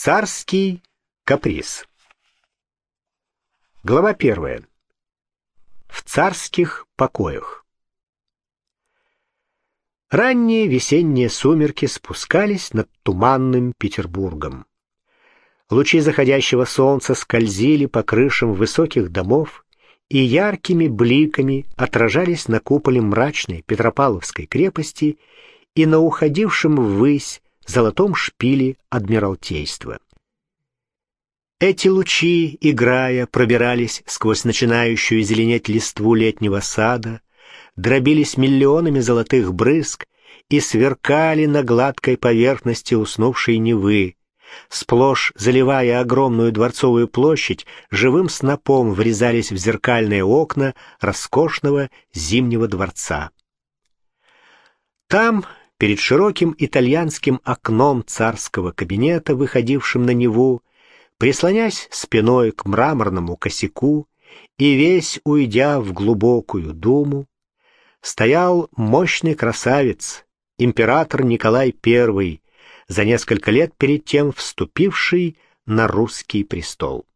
Царский каприз. Глава первая. В царских покоях. Ранние весенние сумерки спускались над туманным Петербургом. Лучи заходящего солнца скользили по крышам высоких домов и яркими бликами отражались на куполе мрачной Петропавловской крепости и на уходившем ввысь золотом шпиле Адмиралтейства. Эти лучи, играя, пробирались сквозь начинающую зеленеть листву летнего сада, дробились миллионами золотых брызг и сверкали на гладкой поверхности уснувшей Невы, сплошь заливая огромную дворцовую площадь, живым снопом врезались в зеркальные окна роскошного зимнего дворца. Там Перед широким итальянским окном царского кабинета, выходившим на Неву, прислонясь спиной к мраморному косяку и весь уйдя в глубокую думу, стоял мощный красавец, император Николай I, за несколько лет перед тем вступивший на русский престол.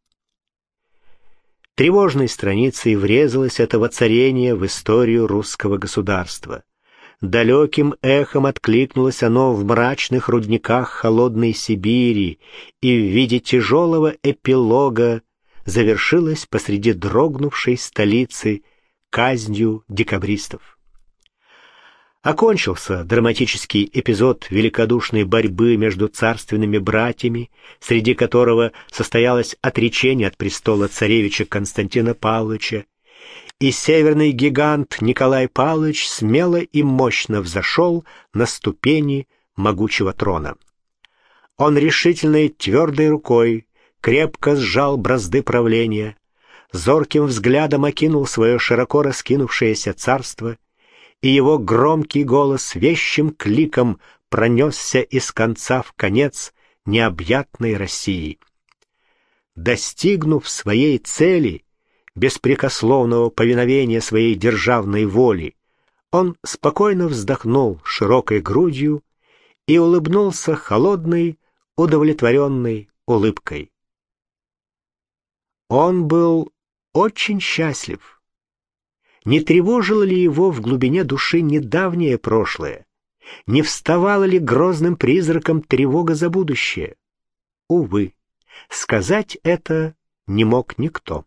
Тревожной страницей врезалось это воцарение в историю русского государства. Далеким эхом откликнулось оно в мрачных рудниках холодной Сибири и в виде тяжелого эпилога завершилось посреди дрогнувшей столицы казнью декабристов. Окончился драматический эпизод великодушной борьбы между царственными братьями, среди которого состоялось отречение от престола царевича Константина Павловича и северный гигант Николай Павлович смело и мощно взошел на ступени могучего трона. Он решительной твердой рукой крепко сжал бразды правления, зорким взглядом окинул свое широко раскинувшееся царство, и его громкий голос вещим кликом пронесся из конца в конец необъятной России. Достигнув своей цели, беспрекословного повиновения своей державной воли, он спокойно вздохнул широкой грудью и улыбнулся холодной, удовлетворенной улыбкой. Он был очень счастлив. Не тревожило ли его в глубине души недавнее прошлое? Не вставала ли грозным призраком тревога за будущее? Увы, сказать это не мог никто.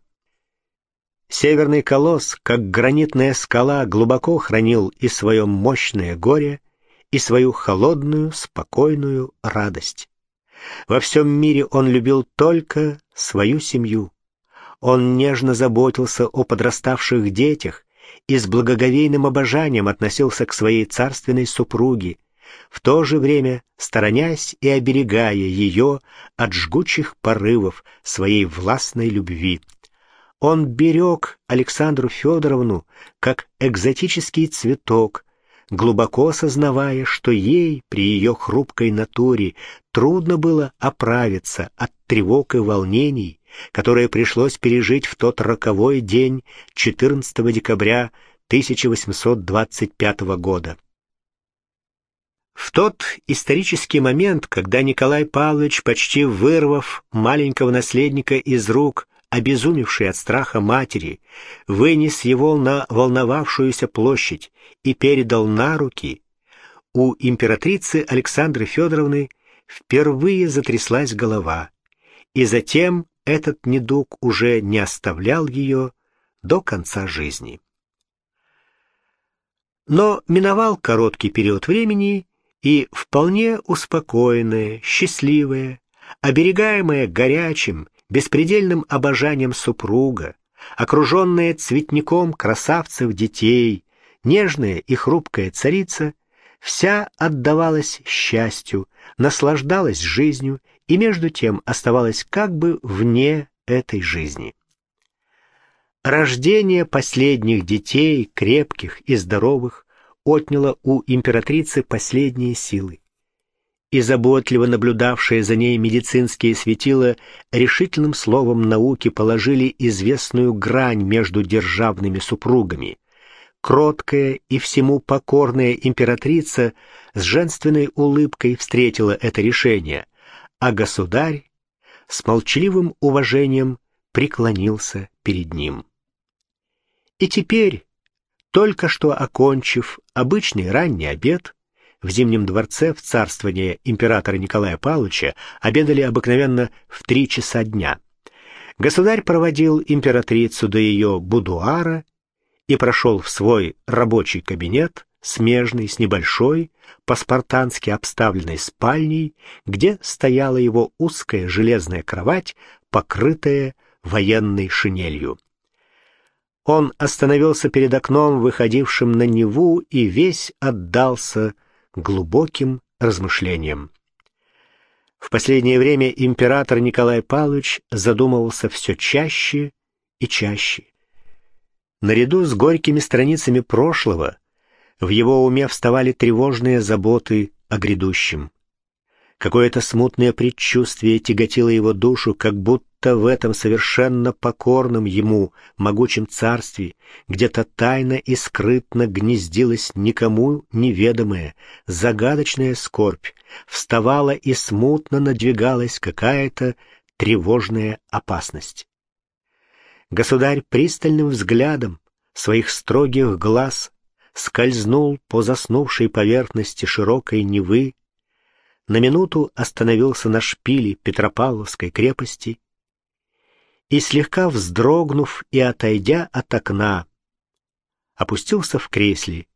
Северный колосс, как гранитная скала, глубоко хранил и свое мощное горе, и свою холодную, спокойную радость. Во всем мире он любил только свою семью. Он нежно заботился о подраставших детях и с благоговейным обожанием относился к своей царственной супруге, в то же время сторонясь и оберегая ее от жгучих порывов своей властной любви. Он берег Александру Федоровну как экзотический цветок, глубоко сознавая, что ей при ее хрупкой натуре трудно было оправиться от тревог и волнений, которые пришлось пережить в тот роковой день 14 декабря 1825 года. В тот исторический момент, когда Николай Павлович, почти вырвав маленького наследника из рук, обезумевший от страха матери, вынес его на волновавшуюся площадь и передал на руки, у императрицы Александры Федоровны впервые затряслась голова, и затем этот недуг уже не оставлял ее до конца жизни. Но миновал короткий период времени, и вполне успокоенная, счастливая, оберегаемая горячим, беспредельным обожанием супруга, окруженная цветником красавцев детей, нежная и хрупкая царица, вся отдавалась счастью, наслаждалась жизнью и между тем оставалась как бы вне этой жизни. Рождение последних детей, крепких и здоровых, отняло у императрицы последние силы и заботливо наблюдавшие за ней медицинские светила решительным словом науки положили известную грань между державными супругами. Кроткая и всему покорная императрица с женственной улыбкой встретила это решение, а государь с молчаливым уважением преклонился перед ним. И теперь, только что окончив обычный ранний обед, в Зимнем дворце в царствование императора Николая Павловича обедали обыкновенно в три часа дня. Государь проводил императрицу до ее будуара и прошел в свой рабочий кабинет, смежный с небольшой, по-спартански обставленной спальней, где стояла его узкая железная кровать, покрытая военной шинелью. Он остановился перед окном, выходившим на Неву, и весь отдался глубоким размышлениям. В последнее время император Николай Павлович задумывался все чаще и чаще. Наряду с горькими страницами прошлого в его уме вставали тревожные заботы о грядущем. Какое-то смутное предчувствие тяготило его душу, как будто в этом совершенно покорном ему могучем царстве где-то тайно и скрытно гнездилась никому неведомая, загадочная скорбь, вставала и смутно надвигалась какая-то тревожная опасность. Государь пристальным взглядом своих строгих глаз скользнул по заснувшей поверхности широкой Невы, на минуту остановился на шпиле Петропавловской крепости и, слегка вздрогнув и отойдя от окна, опустился в кресле,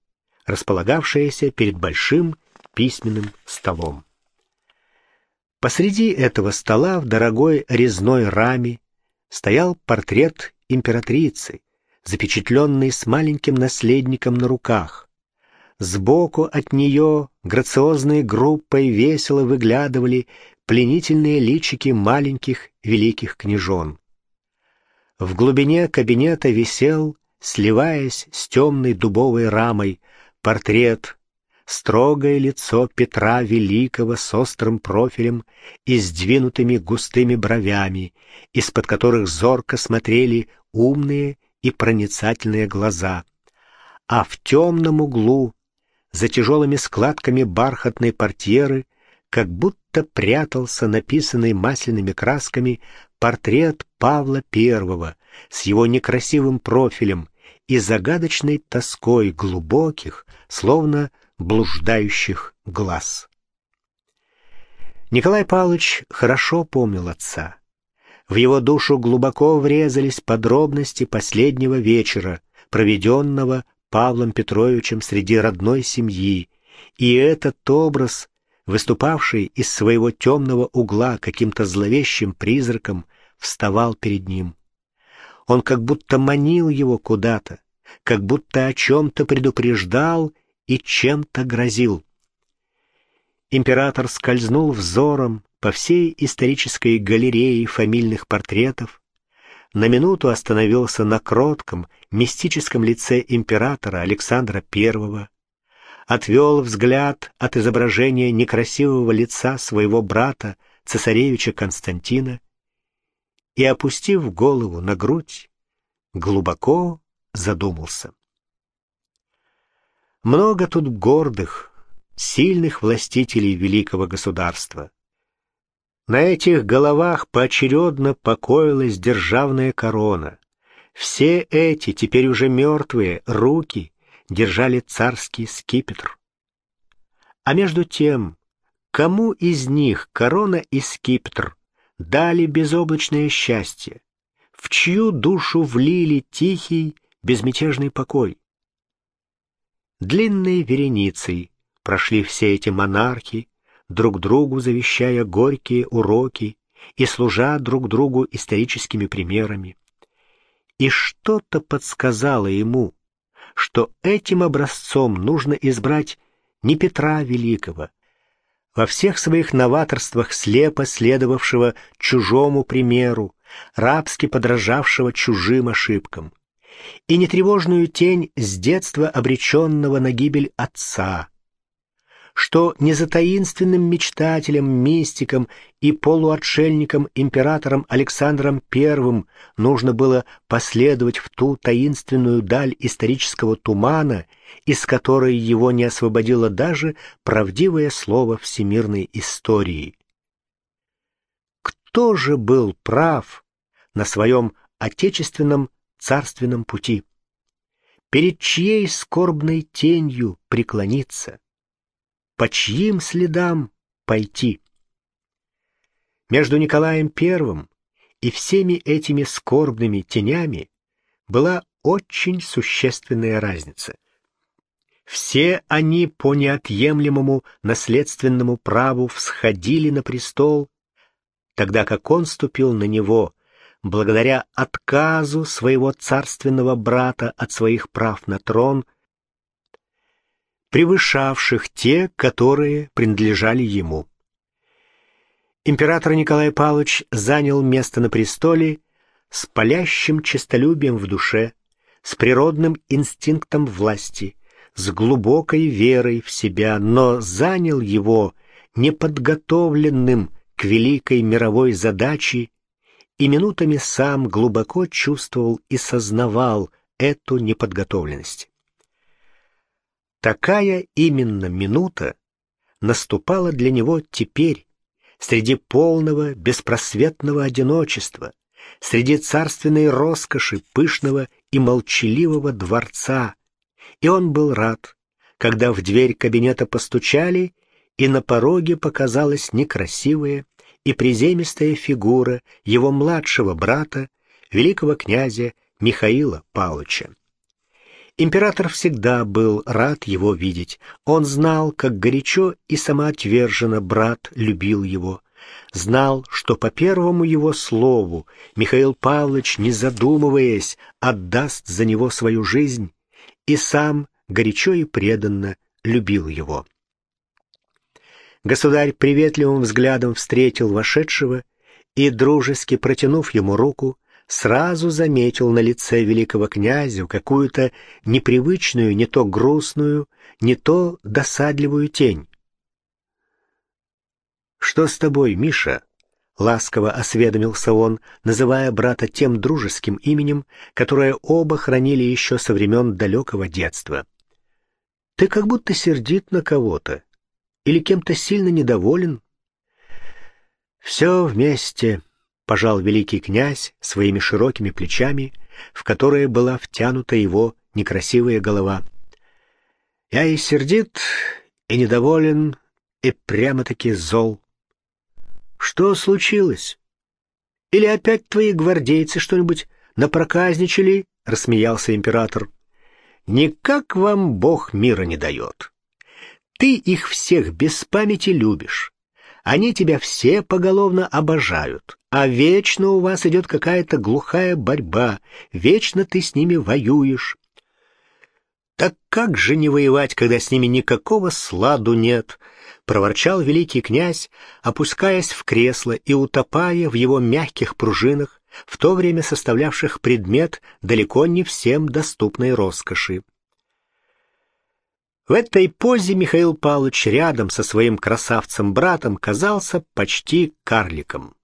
располагавшееся перед большим письменным столом. Посреди этого стола в дорогой резной раме стоял портрет императрицы, запечатленный с маленьким наследником на руках. Сбоку от нее грациозной группой весело выглядывали пленительные личики маленьких великих княжон. В глубине кабинета висел, сливаясь с темной дубовой рамой, портрет, строгое лицо Петра Великого с острым профилем и сдвинутыми густыми бровями, из-под которых зорко смотрели умные и проницательные глаза. А в темном углу за тяжелыми складками бархатной портьеры, как будто прятался написанный масляными красками портрет Павла I с его некрасивым профилем и загадочной тоской глубоких, словно блуждающих глаз. Николай Павлович хорошо помнил отца. В его душу глубоко врезались подробности последнего вечера, проведенного Павлом Петровичем среди родной семьи, и этот образ, выступавший из своего темного угла каким-то зловещим призраком, вставал перед ним. Он как будто манил его куда-то, как будто о чем-то предупреждал и чем-то грозил. Император скользнул взором по всей исторической галерее фамильных портретов, на минуту остановился на кротком, мистическом лице императора Александра I, отвел взгляд от изображения некрасивого лица своего брата, цесаревича Константина, и, опустив голову на грудь, глубоко задумался. Много тут гордых, сильных властителей великого государства. На этих головах поочередно покоилась державная корона. Все эти, теперь уже мертвые, руки держали царский скипетр. А между тем, кому из них корона и скипетр дали безоблачное счастье, в чью душу влили тихий, безмятежный покой? Длинной вереницей прошли все эти монархи, друг другу завещая горькие уроки и служа друг другу историческими примерами. И что-то подсказало ему, что этим образцом нужно избрать не Петра Великого, во всех своих новаторствах слепо следовавшего чужому примеру, рабски подражавшего чужим ошибкам, и нетревожную тень с детства обреченного на гибель отца, что не за таинственным мечтателем, мистиком и полуотшельником императором Александром I нужно было последовать в ту таинственную даль исторического тумана, из которой его не освободило даже правдивое слово всемирной истории. тоже был прав на своем отечественном царственном пути. Перед чьей скорбной тенью преклониться? По чьим следам пойти? Между Николаем I и всеми этими скорбными тенями была очень существенная разница. Все они по неотъемлемому наследственному праву всходили на престол, тогда как он ступил на него благодаря отказу своего царственного брата от своих прав на трон, превышавших те, которые принадлежали ему. Император Николай Павлович занял место на престоле с палящим честолюбием в душе, с природным инстинктом власти, с глубокой верой в себя, но занял его неподготовленным к великой мировой задаче и минутами сам глубоко чувствовал и сознавал эту неподготовленность. Такая именно минута наступала для него теперь, среди полного беспросветного одиночества, среди царственной роскоши пышного и молчаливого дворца, и он был рад, когда в дверь кабинета постучали, и на пороге показалась некрасивая и приземистая фигура его младшего брата, великого князя Михаила Павловича. Император всегда был рад его видеть. Он знал, как горячо и самоотверженно брат любил его. Знал, что по первому его слову Михаил Павлович, не задумываясь, отдаст за него свою жизнь, и сам горячо и преданно любил его. Государь приветливым взглядом встретил вошедшего и, дружески протянув ему руку, сразу заметил на лице великого князя какую-то непривычную, не то грустную, не то досадливую тень. «Что с тобой, Миша?» — ласково осведомился он, называя брата тем дружеским именем, которое оба хранили еще со времен далекого детства. «Ты как будто сердит на кого-то или кем-то сильно недоволен?» «Все вместе», — пожал великий князь своими широкими плечами, в которые была втянута его некрасивая голова. «Я и сердит, и недоволен, и прямо-таки зол. Что случилось? Или опять твои гвардейцы что-нибудь напроказничали? Рассмеялся император. Никак вам Бог мира не дает. Ты их всех без памяти любишь. Они тебя все поголовно обожают, а вечно у вас идет какая-то глухая борьба, вечно ты с ними воюешь. Так как же не воевать, когда с ними никакого сладу нет? проворчал великий князь, опускаясь в кресло и утопая в его мягких пружинах, в то время составлявших предмет далеко не всем доступной роскоши. В этой позе Михаил Павлович рядом со своим красавцем-братом казался почти карликом.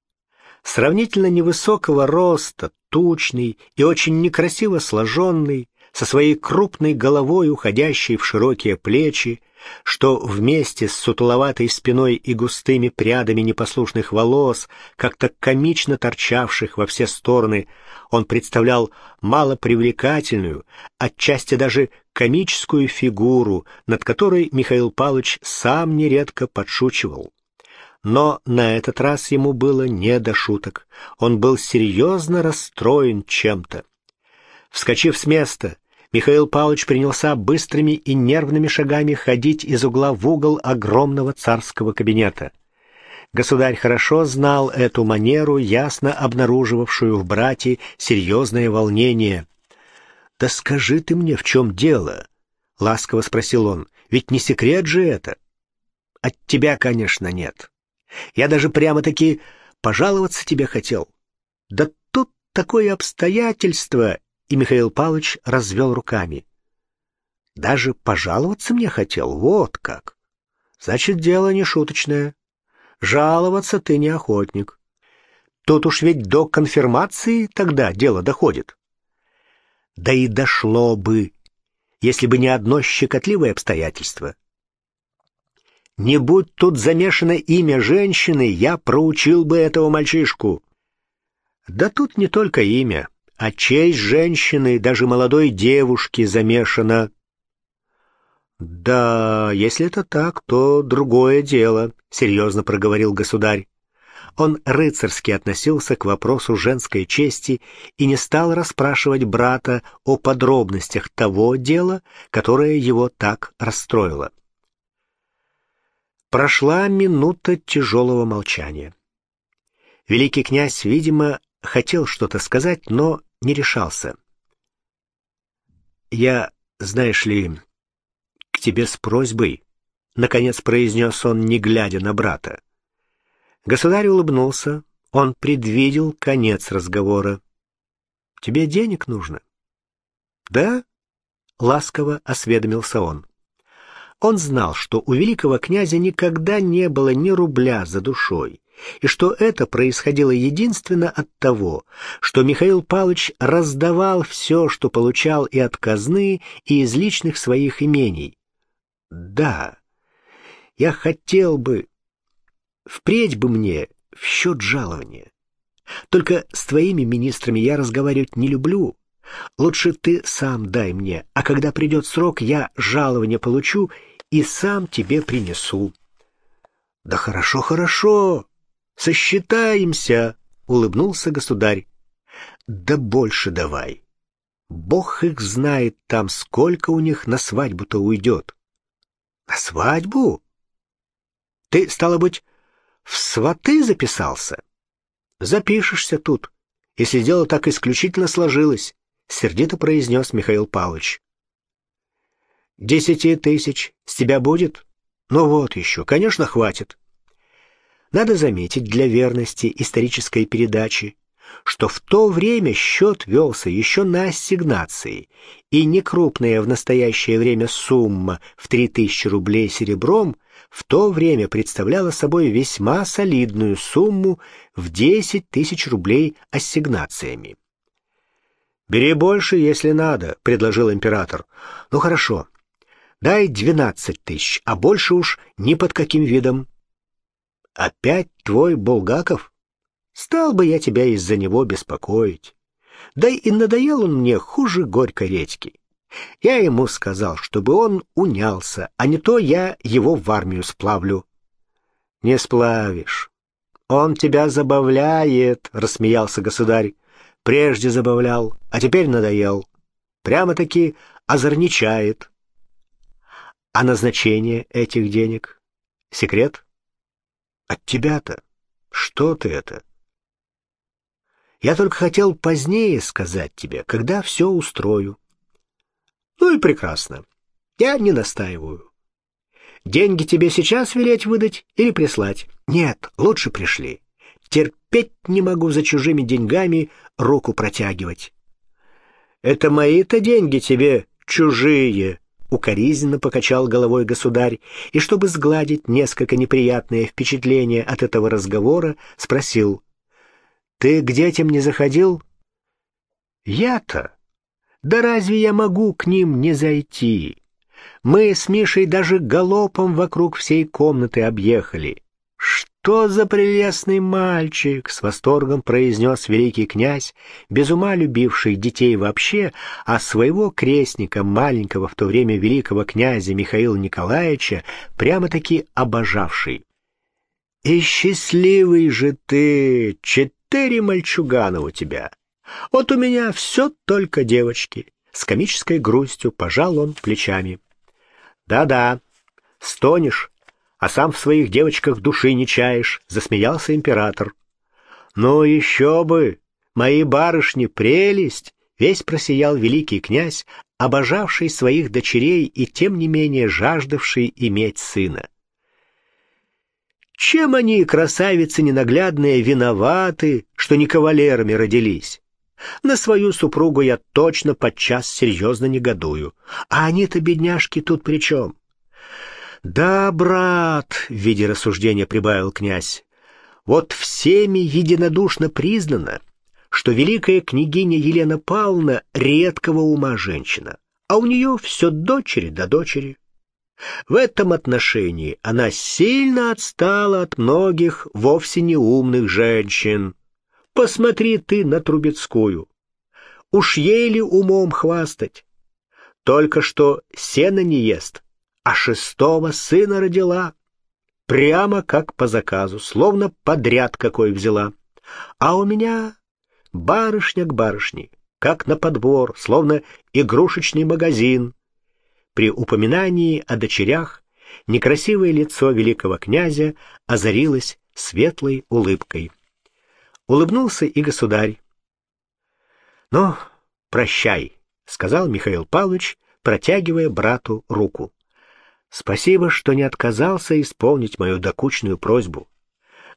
Сравнительно невысокого роста, тучный и очень некрасиво сложенный, со своей крупной головой, уходящей в широкие плечи, что вместе с сутуловатой спиной и густыми прядами непослушных волос, как-то комично торчавших во все стороны, он представлял малопривлекательную, отчасти даже комическую фигуру, над которой Михаил Павлович сам нередко подшучивал. Но на этот раз ему было не до шуток. Он был серьезно расстроен чем-то. Вскочив с места, Михаил Павлович принялся быстрыми и нервными шагами ходить из угла в угол огромного царского кабинета. Государь хорошо знал эту манеру, ясно обнаруживавшую в брате серьезное волнение. «Да скажи ты мне, в чем дело?» — ласково спросил он. «Ведь не секрет же это?» «От тебя, конечно, нет. Я даже прямо-таки пожаловаться тебе хотел. Да тут такое обстоятельство, и Михаил Павлович развел руками. «Даже пожаловаться мне хотел, вот как. Значит, дело не шуточное. Жаловаться ты не охотник. Тут уж ведь до конфирмации тогда дело доходит. Да и дошло бы, если бы не одно щекотливое обстоятельство. Не будь тут замешано имя женщины, я проучил бы этого мальчишку. Да тут не только имя, а честь женщины, даже молодой девушки замешана. Да, если это так, то другое дело, серьезно проговорил государь. Он рыцарски относился к вопросу женской чести и не стал расспрашивать брата о подробностях того дела, которое его так расстроило. Прошла минута тяжелого молчания. Великий князь, видимо, хотел что-то сказать, но не решался. «Я, знаешь ли, к тебе с просьбой», — наконец произнес он, не глядя на брата. Государь улыбнулся, он предвидел конец разговора. «Тебе денег нужно?» «Да?» — ласково осведомился он. Он знал, что у великого князя никогда не было ни рубля за душой, и что это происходило единственно от того, что Михаил Павлович раздавал все, что получал и от казны, и из личных своих имений. «Да, я хотел бы...» Впредь бы мне в счет жалования. Только с твоими министрами я разговаривать не люблю. Лучше ты сам дай мне, а когда придет срок, я жалование получу и сам тебе принесу. — Да хорошо, хорошо, сосчитаемся, — улыбнулся государь. — Да больше давай. Бог их знает там, сколько у них на свадьбу-то уйдет. — На свадьбу? Ты, стало быть, в сваты записался? Запишешься тут, если дело так исключительно сложилось, сердито произнес Михаил Павлович. Десяти тысяч с тебя будет? Ну вот еще, конечно, хватит. Надо заметить для верности исторической передачи, что в то время счет велся еще на ассигнации, и некрупная в настоящее время сумма в 3000 рублей серебром в то время представляла собой весьма солидную сумму в 10 тысяч рублей ассигнациями. «Бери больше, если надо», — предложил император. «Ну хорошо, дай 12 тысяч, а больше уж ни под каким видом». «Опять твой Булгаков? Стал бы я тебя из-за него беспокоить. Да и надоел он мне хуже горькой редьки. Я ему сказал, чтобы он унялся, а не то я его в армию сплавлю. — Не сплавишь. Он тебя забавляет, — рассмеялся государь. Прежде забавлял, а теперь надоел. Прямо-таки озорничает. А назначение этих денег? Секрет? От тебя-то. Что ты это? Я только хотел позднее сказать тебе, когда все устрою. Ну и прекрасно. Я не настаиваю. Деньги тебе сейчас велеть выдать или прислать? Нет, лучше пришли. Терпеть не могу за чужими деньгами руку протягивать. Это мои-то деньги тебе чужие, укоризненно покачал головой государь, и чтобы сгладить несколько неприятное впечатление от этого разговора, спросил: "Ты к детям не заходил?" "Я-то да разве я могу к ним не зайти? Мы с Мишей даже галопом вокруг всей комнаты объехали. Что за прелестный мальчик, с восторгом произнес великий князь, без ума любивший детей вообще, а своего крестника, маленького в то время великого князя Михаила Николаевича, прямо-таки обожавший. И счастливый же ты, четыре мальчугана у тебя. Вот у меня все только девочки. С комической грустью пожал он плечами. Да-да, стонешь, а сам в своих девочках души не чаешь, засмеялся император. Ну еще бы, мои барышни прелесть, весь просиял великий князь, обожавший своих дочерей и тем не менее жаждавший иметь сына. Чем они, красавицы ненаглядные, виноваты, что не кавалерами родились? На свою супругу я точно подчас серьезно негодую. А они-то, бедняжки, тут при чем? Да, брат, в виде рассуждения прибавил князь, вот всеми единодушно признано, что великая княгиня Елена Павловна редкого ума женщина, а у нее все дочери да дочери. В этом отношении она сильно отстала от многих вовсе не умных женщин. Посмотри ты на Трубецкую. Уж еле умом хвастать. Только что сено не ест, а шестого сына родила. Прямо как по заказу, словно подряд какой взяла. А у меня барышня к барышне, как на подбор, словно игрушечный магазин. При упоминании о дочерях некрасивое лицо великого князя озарилось светлой улыбкой. Улыбнулся и государь. «Ну, прощай», — сказал Михаил Павлович, протягивая брату руку. «Спасибо, что не отказался исполнить мою докучную просьбу.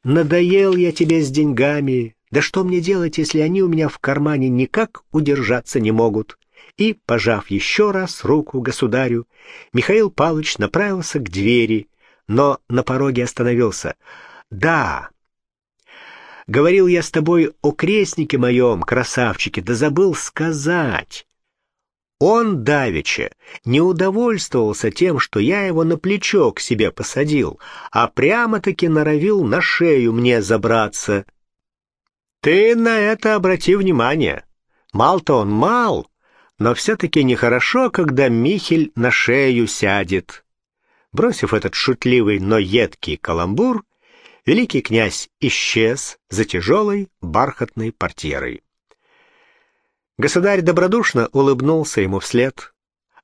Надоел я тебе с деньгами, да что мне делать, если они у меня в кармане никак удержаться не могут?» И, пожав еще раз руку государю, Михаил Павлович направился к двери, но на пороге остановился. «Да, говорил я с тобой о крестнике моем, красавчике, да забыл сказать». Он, давеча, не удовольствовался тем, что я его на плечо к себе посадил, а прямо-таки норовил на шею мне забраться. Ты на это обрати внимание. Мал-то он мал, но все-таки нехорошо, когда Михель на шею сядет. Бросив этот шутливый, но едкий каламбур, великий князь исчез за тяжелой бархатной портьерой. Государь добродушно улыбнулся ему вслед.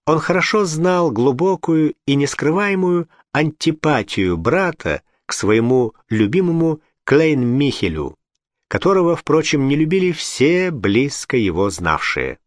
Он хорошо знал глубокую и нескрываемую антипатию брата к своему любимому Клейн-Михелю, которого, впрочем, не любили все близко его знавшие.